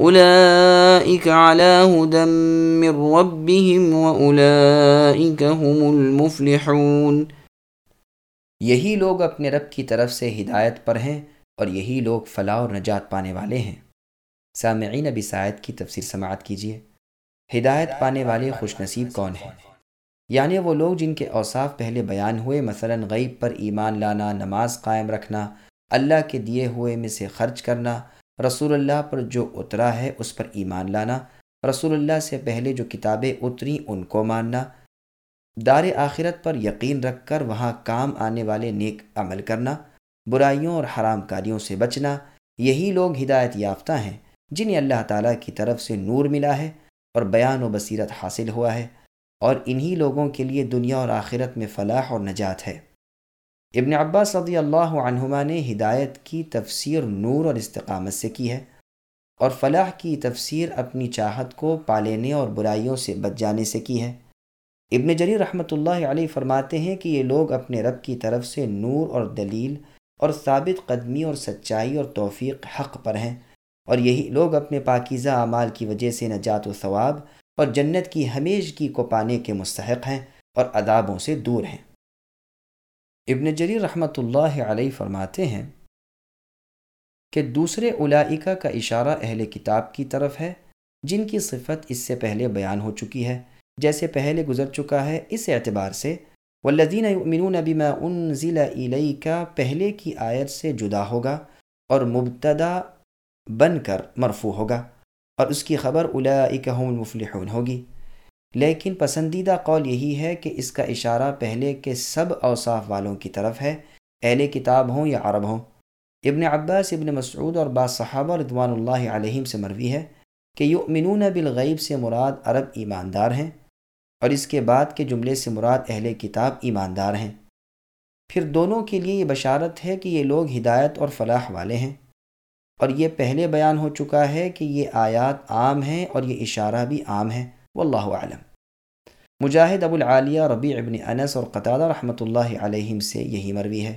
اولئیک علی ہدى من ربهم واولئیک هم المفلحون۔ یہی لوگ اپنے رب کی طرف سے ہدایت پر ہیں اور یہی لوگ فلاح اور نجات پانے والے ہیں۔ سامعین ابی سائد کی تفسیر سماعت کیجیے۔ ہدایت پانے والے خوش نصیب کون ہیں؟ یعنی وہ لوگ جن کے اوصاف پہلے بیان ہوئے، مثلا غیب پر ایمان لانا، نماز قائم رکھنا، اللہ کے دیے ہوئے میں سے خرچ کرنا رسول اللہ پر جو اترا ہے اس پر ایمان لانا، رسول اللہ سے پہلے جو کتابیں اتری ان کو ماننا۔ دار آخرت پر یقین رکھ کر وہاں کام آنے والے نیک عمل کرنا، برائیوں اور حرام کاریوں سے بچنا۔ یہی لوگ ہدایت یافتہ ہیں جنہیں اللہ تعالیٰ کی طرف سے نور ملا ہے اور بیان و بصیرت حاصل ہوا ہے اور انہی لوگوں کے لیے دنیا اور آخرت میں فلاح اور نجات ہے۔ ابن عباس رضی اللہ عنہما نے ہدایت کی تفسیر نور اور استقامت سے کی ہے اور فلاح کی تفسیر اپنی چاہت کو پالینے اور برائیوں سے بچ جانے سے کی ہے۔ ابن جری رحمۃ اللہ علیہ فرماتے ہیں کہ یہ لوگ اپنے رب کی طرف سے نور اور دلیل اور ثابت قدمی اور سچائی اور توفیق حق پر ہیں اور یہی لوگ اپنے پاکیزہ اعمال کی وجہ سے نجات و ثواب اور جنت کی ہمیش کی کو پانے کے مستحق ہیں اور ادابوں سے دور ہیں۔ ابن جری رحمۃ اللہ علیہ فرماتے ہیں کہ دوسرے اولائکہ کا اشارہ اہل کتاب کی طرف ہے، جن کی صفت اس سے پہلے بیان ہو چکی ہے۔ جیسے پہلے گزر چکا ہے اس اعتبار سے۔ والذین یؤمنون بما انزل الیکا پہلے کی آیت سے جدا ہوگا اور مبتدا بن کر مرفوع ہوگا اور اس کی خبر اولئک هم المفلحون ہوگی۔ لیکن پسندیدہ قول یہی ہے کہ اس کا اشارہ پہلے کے سب اوصاف والوں کی طرف ہے، اہل کتاب ہوں یا عرب ہوں۔ ابن عباس، ابن مسعود اور بعض صحابہ رضوان اللہ علیہم سے مروی ہے کہ یؤمنون بالغیب سے مراد عرب ایماندار ہیں اور اس کے بعد کے جملے سے مراد اہل کتاب ایماندار ہیں۔ پھر دونوں کے لیے یہ بشارت ہے کہ یہ لوگ ہدایت اور فلاح والے ہیں۔ اور یہ پہلے بیان ہو چکا ہے کہ یہ آیات عام ہیں اور یہ اشارہ بھی عام ہے واللہ عالم مجاہد ابو العالیہ ربیع ابن انس اور قطادہ رحمۃ اللہ علیہم سے یہی مروی ہے۔